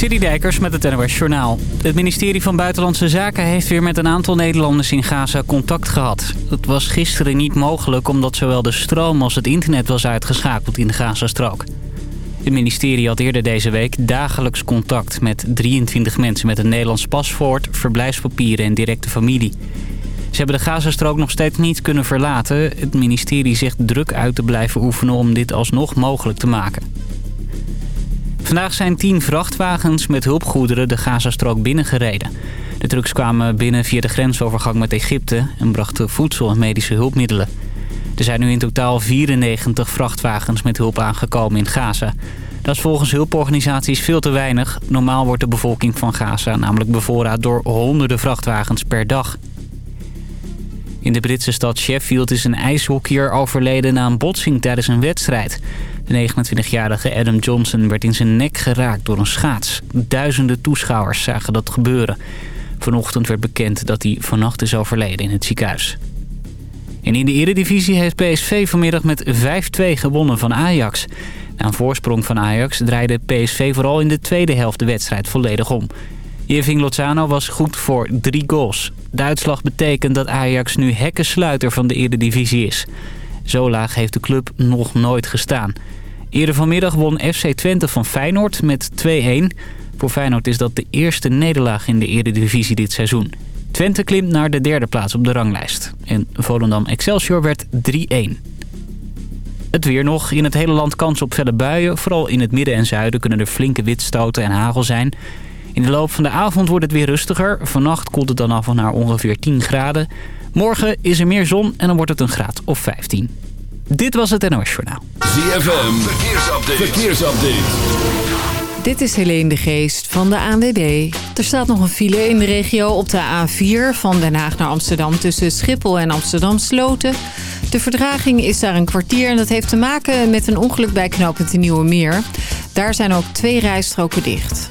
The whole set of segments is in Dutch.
City Dijkers met het NOS Journaal. Het ministerie van Buitenlandse Zaken heeft weer met een aantal Nederlanders in Gaza contact gehad. Het was gisteren niet mogelijk omdat zowel de stroom als het internet was uitgeschakeld in de Gazastrook. Het ministerie had eerder deze week dagelijks contact met 23 mensen met een Nederlands paspoort, verblijfspapieren en directe familie. Ze hebben de Gazastrook nog steeds niet kunnen verlaten. Het ministerie zegt druk uit te blijven oefenen om dit alsnog mogelijk te maken. Vandaag zijn tien vrachtwagens met hulpgoederen de Gazastrook binnengereden. De trucks kwamen binnen via de grensovergang met Egypte en brachten voedsel en medische hulpmiddelen. Er zijn nu in totaal 94 vrachtwagens met hulp aangekomen in Gaza. Dat is volgens hulporganisaties veel te weinig. Normaal wordt de bevolking van Gaza namelijk bevoorraad door honderden vrachtwagens per dag. In de Britse stad Sheffield is een ijshockeyer overleden na een botsing tijdens een wedstrijd. De 29-jarige Adam Johnson werd in zijn nek geraakt door een schaats. Duizenden toeschouwers zagen dat gebeuren. Vanochtend werd bekend dat hij vannacht is overleden in het ziekenhuis. En in de eredivisie heeft PSV vanmiddag met 5-2 gewonnen van Ajax. Na een voorsprong van Ajax draaide PSV vooral in de tweede helft de wedstrijd volledig om. Irving Lozano was goed voor drie goals. De uitslag betekent dat Ajax nu hekkensluiter van de eredivisie is. Zo laag heeft de club nog nooit gestaan. Eerder vanmiddag won FC Twente van Feyenoord met 2-1. Voor Feyenoord is dat de eerste nederlaag in de eredivisie dit seizoen. Twente klimt naar de derde plaats op de ranglijst. En Volendam Excelsior werd 3-1. Het weer nog. In het hele land kans op felle buien. Vooral in het midden en zuiden kunnen er flinke witstoten en hagel zijn. In de loop van de avond wordt het weer rustiger. Vannacht koelt het dan af naar ongeveer 10 graden. Morgen is er meer zon en dan wordt het een graad of 15. Dit was het NOS Journaal. ZFM, verkeersupdate. verkeersupdate. Dit is Helene de Geest van de ANWB. Er staat nog een file in de regio op de A4 van Den Haag naar Amsterdam... tussen Schiphol en Amsterdam Sloten. De verdraging is daar een kwartier en dat heeft te maken met een ongeluk bij knooppunt Nieuwe Meer. Daar zijn ook twee rijstroken dicht.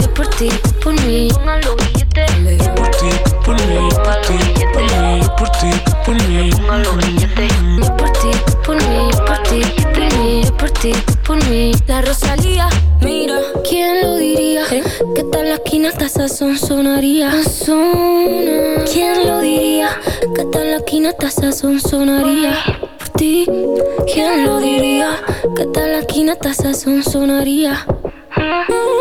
yo por ti, por mí. Pongan los billetes. Yo por ti, por mí, por ti, por mí, yo por ti, por mí. Pongan los billetes. Yo por ti, por mí, yo por ti, por mí, yo por ti, tú por mí. La Rosalía, mira, ¿quién lo diría? Que tal la esquina hasta sazón sonaría. ¿Quién lo diría? Que tal la esquina hasta sazón sonaría. Por ti, ¿quién lo diría? Que tal la esquina hasta sazón sonaría. ¿Quién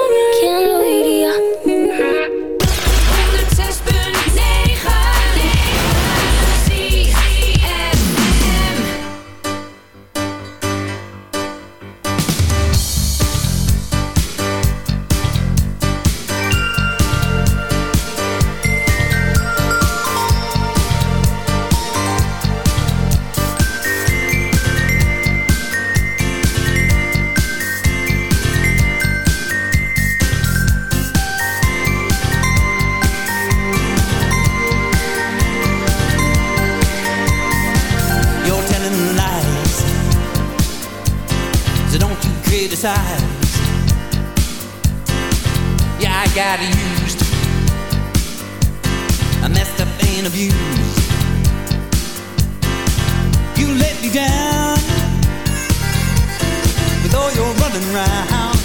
your running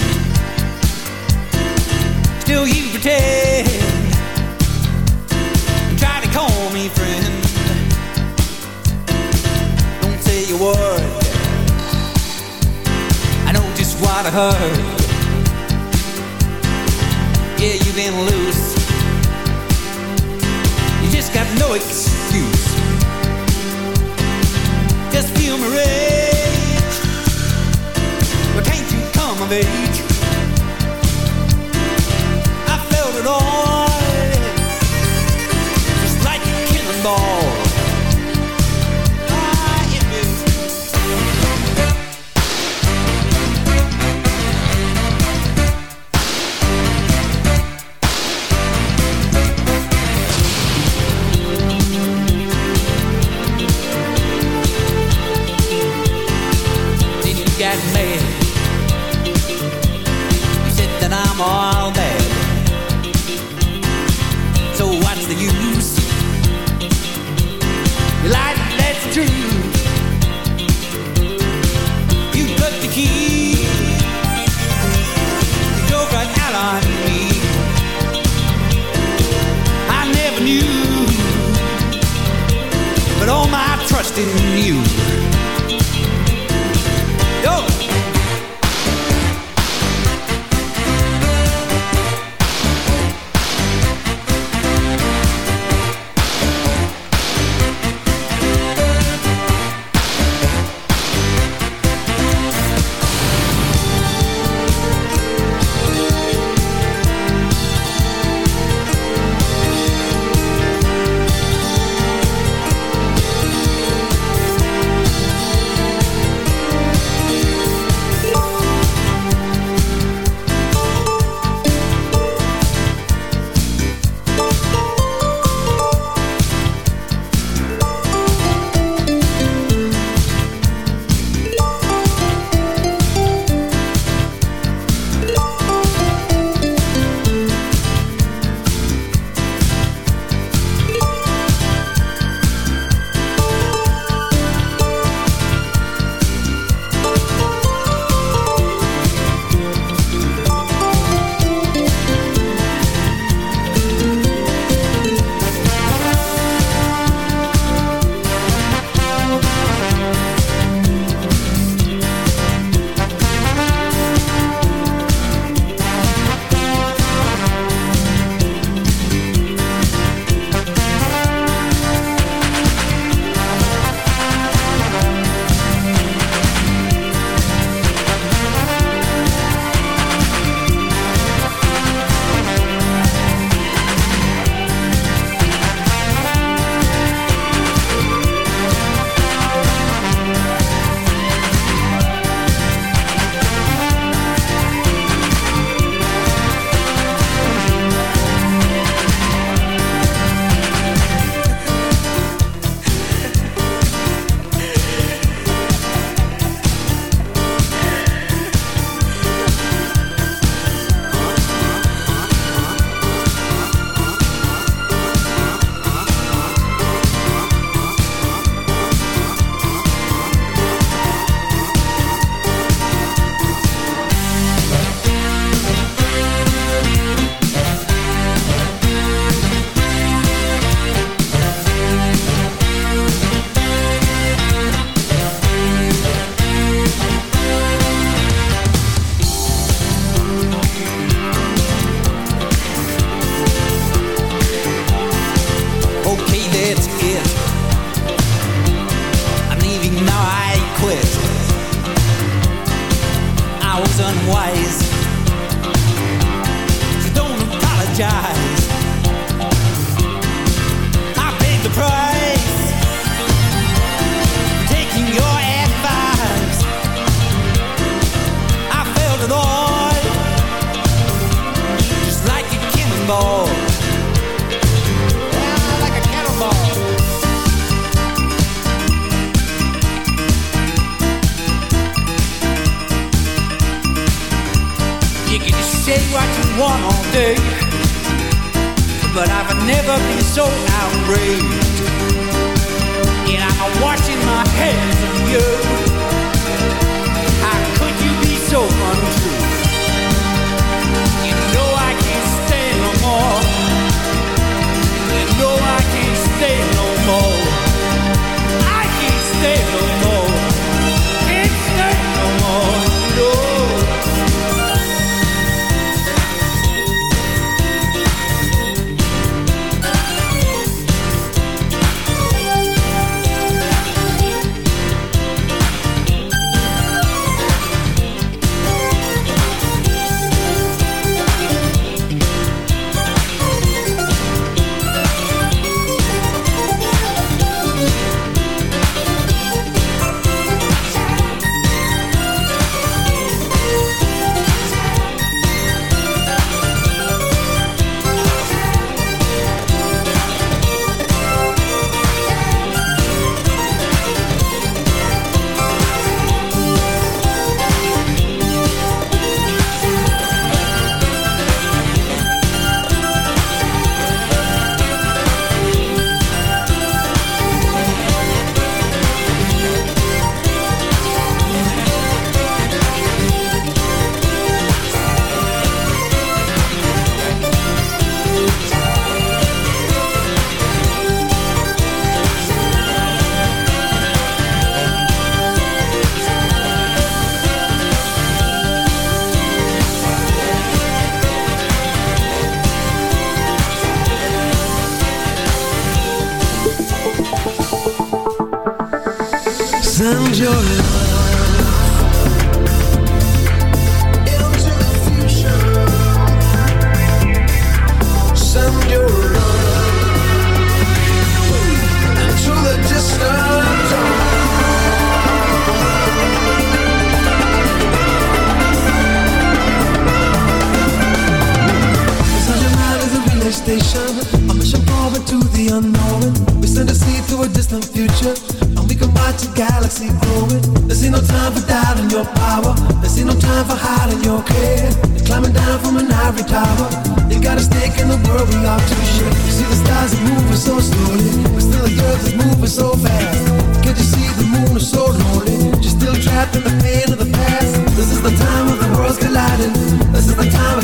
Still you pretend Try to call me friend don't say a word. I know just what I heard. Yeah, you've been loose. You just got no excuse. Just feel my of age? I felt it all. Just like a cannonball.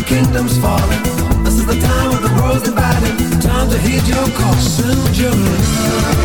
kingdom's falling. This is the time when the world's divided. Time to hit your course, soon, Julie.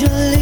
Your lips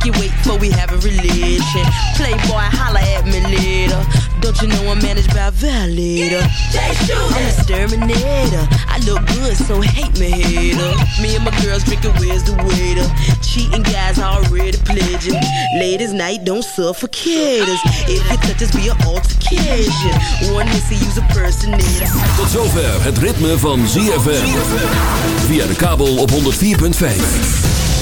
Make you wait for we have a relation. Playboy, holla at me later. Don't you know I'm managed by a shoot I'm a exterminator. I look good, so hate me, hater. Me and my girls drinking, where's the waiter? Cheating guys already pledging. Ladies' night, don't suffocate us. If you touch us, be an altercation. One missy, use a personator. Tot zover het ritme van ZFM. Via de kabel op 104.5.